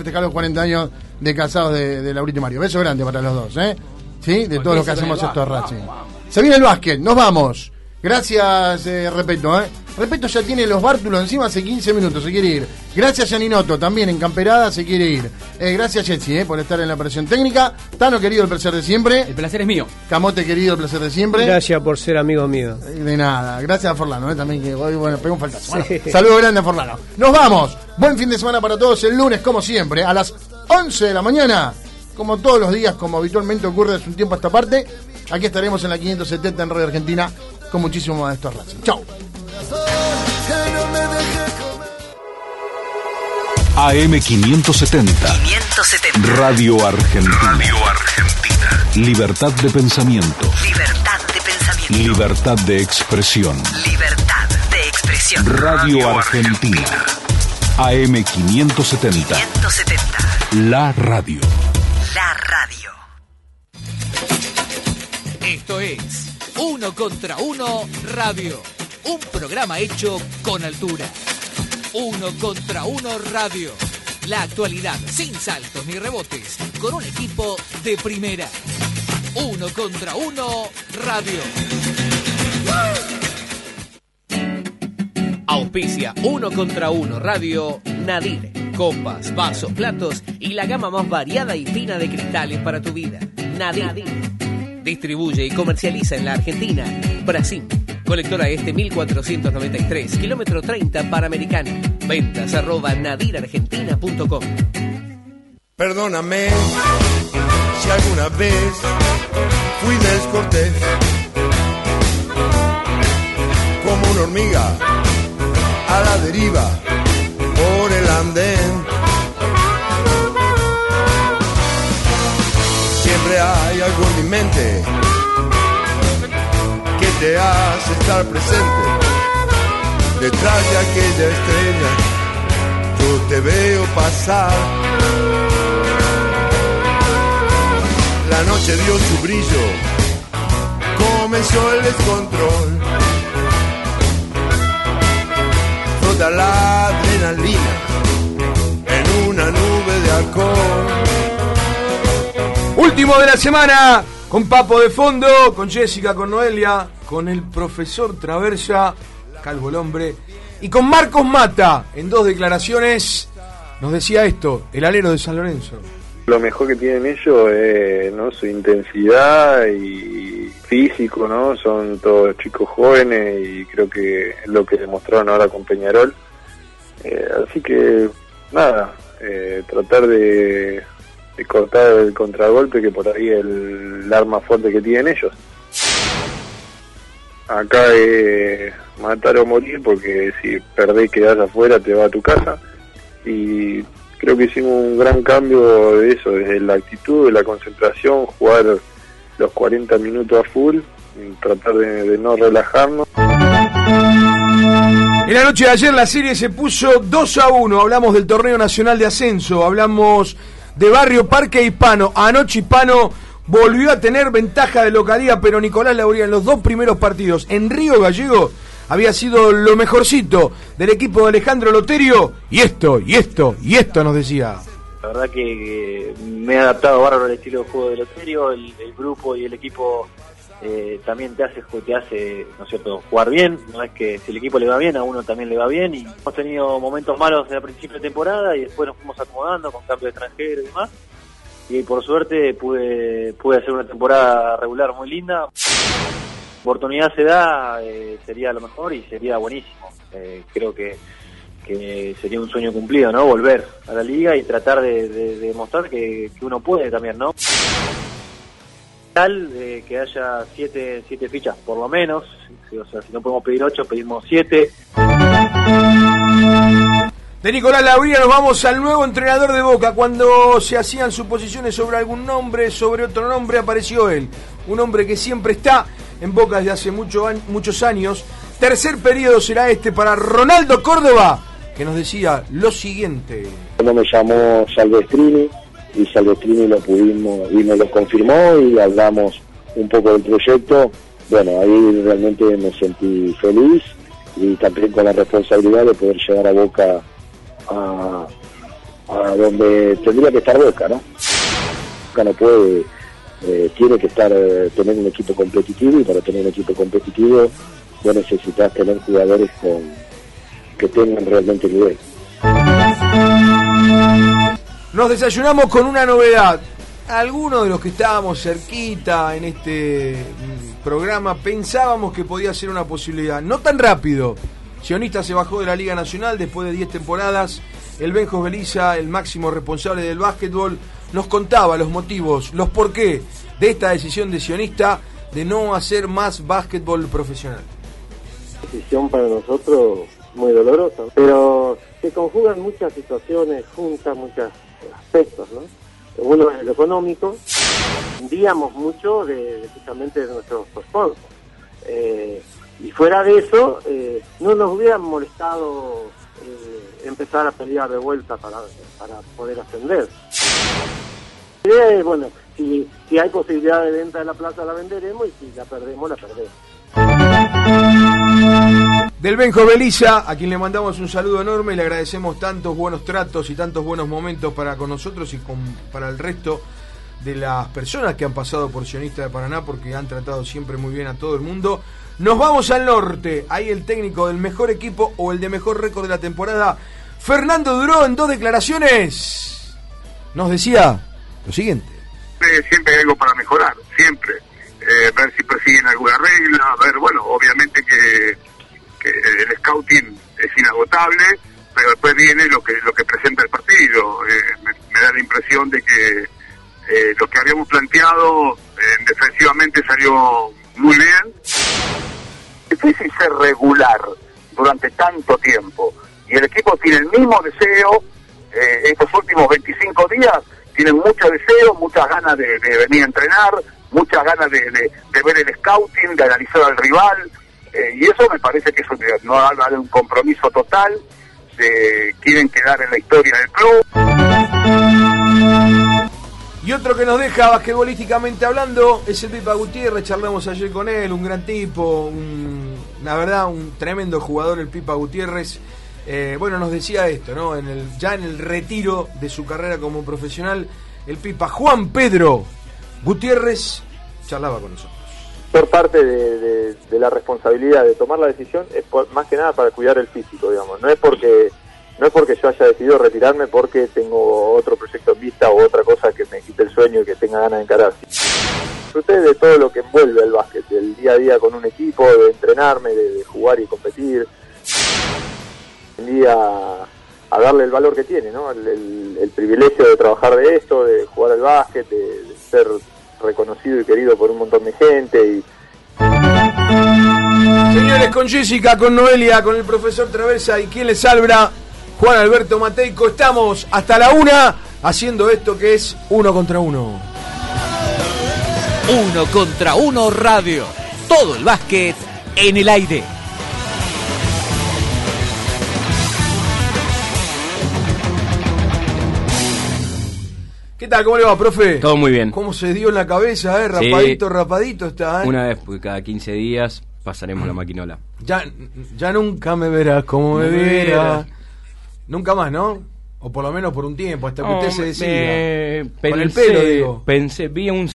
festejar los 40 años de casados de, de Laurito y Mario. Beso grande para los dos, ¿eh? ¿Sí? De todos los que hacemos esto Racing. Se viene el básquet, nos vamos. Gracias, eh, Repeto, ¿eh? Repeto ya tiene los bártulos encima hace 15 minutos, se quiere ir. Gracias, Janinoto, también en Camperada se quiere ir. Eh, gracias, Jetsi, eh, por estar en la operación técnica. Tano, querido, el placer de siempre. El placer es mío. Camote, querido, el placer de siempre. Gracias por ser amigo mío. Eh, De nada, gracias a Forlano, eh, también que hoy, bueno, pegó un faltazo. Bueno, saludo grande a Forlano. Nos vamos. Buen fin de semana para todos. El lunes, como siempre, a las 11 de la mañana, como todos los días, como habitualmente ocurre desde un tiempo a esta parte. Aquí estaremos en la 570 en Radio Argentina con muchísimo más de estos Racing. Chau. AM570. 570. Radio Argentina. Radio Argentina. Libertad de pensamiento. Libertad de pensamiento. Libertad de expresión. Libertad de expresión. Radio Argentina. AM570. 570. La radio. La radio. Esto es Uno contra Uno Radio. Un programa hecho con altura. Uno contra Uno Radio. La actualidad sin saltos ni rebotes. Con un equipo de primera. Uno contra Uno Radio. Auspicia Uno contra Uno Radio Nadir. Copas, vasos, platos y la gama más variada y fina de cristales para tu vida. Nadir. Distribuye y comercializa en la Argentina. Brasil. Colectora Este 1493, kilómetro 30 Panamericana. Ventas arroba nadirargentina.com. Perdóname si alguna vez fui descortés, como una hormiga presente detrás de aquella estrella. Yo te veo pasar. La noche dio su brillo, comenzó el descontrol. Flota la adrenalina en una nube de alcohol. Último de la semana, con Papo de fondo, con Jessica, con Noelia, con el profesor Traversa, Calvo el hombre, y con Marcos Mata, en dos declaraciones, nos decía esto, el alero de San Lorenzo. Lo mejor que tienen ellos es su intensidad y físico, ¿no? Son todos chicos jóvenes y creo que es lo que demostraron ahora con Peñarol. Eh, así que, nada, eh, tratar de, de cortar el contragolpe que por ahí es el arma fuerte que tienen ellos. Acá es matar o morir porque si perdés quedás afuera te va a tu casa y creo que hicimos un gran cambio de eso, desde la actitud, de la concentración, jugar los 40 minutos a full, tratar de, de no relajarnos. En la noche de ayer la serie se puso 2 a 1. Hablamos del torneo nacional de ascenso, hablamos de Barrio Parque Hispano. Anoche Hispano volvió a tener ventaja de localidad, pero Nicolás Lauría en los dos primeros partidos en Río Gallego había sido lo mejorcito del equipo de Alejandro Loterio. Y esto, y esto, y esto nos decía. La verdad que, que me he adaptado bárbaro al estilo de juego de Loterio, el, el grupo y el equipo eh, también te hace, te hace, ¿no es cierto?, jugar bien, no es que si el equipo le va bien, a uno también le va bien, y hemos tenido momentos malos a principio de temporada y después nos fuimos acomodando con cambio de extranjero y demás, y por suerte pude, pude hacer una temporada regular muy linda. Oportunidad se da, eh, sería lo mejor y sería buenísimo. Eh, creo que, que sería un sueño cumplido, ¿no? Volver a la liga y tratar de, de- de demostrar que, uno puede también, ¿no? Tal eh, que haya siete, siete fichas por lo menos, o sea, si no podemos pedir ocho, pedimos siete. De Nicolás Lauría nos vamos al nuevo entrenador de Boca. Cuando se hacían suposiciones sobre algún nombre, sobre otro nombre, apareció él. Un hombre que siempre está en Boca desde hace mucho muchos años. Tercer periodo será este para Ronaldo Córdoba, que nos decía lo siguiente. Cuando me llamó Salvestrini y Salvestrini lo pudimos y me lo confirmó y hablamos un poco del proyecto, bueno, ahí realmente me sentí feliz y también con la responsabilidad de poder llegar a Boca a, donde tendría que estar Boca, ¿no? Boca no puede, eh, tiene que estar eh, tener un equipo competitivo y para tener un equipo competitivo vos necesitas tener jugadores con que tengan realmente nivel. Nos desayunamos con una novedad. Algunos de los que estábamos cerquita en este mm, programa pensábamos que podía ser una posibilidad. No tan rápido. Sionista se bajó de la Liga Nacional después de 10 temporadas. El Benjo Beliza, el máximo responsable del básquetbol, nos contaba los motivos, los por qué de esta decisión de Sionista de no hacer más básquetbol profesional. decisión para nosotros muy dolorosa, pero se conjugan muchas situaciones juntas, muchos aspectos, ¿no? Uno es el económico, enviamos mucho de, justamente de nuestros sponsors. Y fuera de eso, eh, no nos hubieran molestado eh, empezar a pelear de vuelta para, para poder ascender. La idea es, bueno, si, si hay posibilidad de venta de la plaza la venderemos y si la perdemos, la perdemos. Del Benjo Beliza, a quien le mandamos un saludo enorme le agradecemos tantos buenos tratos y tantos buenos momentos para con nosotros y con, para el resto de las personas que han pasado por Sionista de Paraná porque han tratado siempre muy bien a todo el mundo. Nos vamos al norte, ahí el técnico del mejor equipo o el de mejor récord de la temporada, Fernando Duró, en dos declaraciones, nos decía lo siguiente. siempre, hay algo para mejorar, siempre. Eh, ver si persiguen alguna regla, ver, bueno, obviamente que, el scouting es inagotable, pero después viene lo que lo que presenta el partido. Eh, me da la impresión de que eh, lo que habíamos planteado eh, defensivamente salió muy bien. Difícil ser regular durante tanto tiempo y el equipo tiene el mismo deseo eh, estos últimos 25 días tienen mucho deseo, muchas ganas de, venir a entrenar, muchas ganas de, ver el scouting, de analizar al rival, y eso me parece que es un, no habla de un compromiso total, de, quieren quedar en la historia del club. Y otro que nos deja basquetbolísticamente hablando es el Pipa Gutiérrez, charlamos ayer con él, un gran tipo, un- la verdad un tremendo jugador el Pipa Gutiérrez. Eh, bueno, nos decía esto, ¿no? En el, ya en el retiro de su carrera como profesional, el Pipa Juan Pedro Gutiérrez charlaba con nosotros. ser parte de, de- de la responsabilidad de tomar la decisión es por- más que nada para cuidar el físico, digamos. No es porque no es porque yo haya decidido retirarme porque tengo otro proyecto en vista o otra cosa que me quite el sueño y que tenga ganas de encarar. Disfruté de todo lo que envuelve el básquet, del día a día con un equipo, de entrenarme, de, jugar y competir. Aprendí a, a darle el valor que tiene, ¿no? El, privilegio de trabajar de esto, de jugar al básquet, de, ser reconocido y querido por un montón de gente y Señores, con Jessica, con Noelia, con el profesor Traversa y quien les habla, Juan Alberto Mateico, estamos hasta la una haciendo esto que es uno contra uno. Uno contra uno radio. Todo el básquet en el aire. ¿Qué tal? ¿Cómo le va, profe? Todo muy bien. ¿Cómo se dio en la cabeza, eh? Sí. Rapadito, rapadito está, eh. Una vez por cada 15 días pasaremos la maquinola. Ya, ya nunca me verás como me me viera. verás. Nunca más, ¿no? O por lo menos por un tiempo, hasta que usted se me- decida. Con el pelo, digo. Pensé, vi un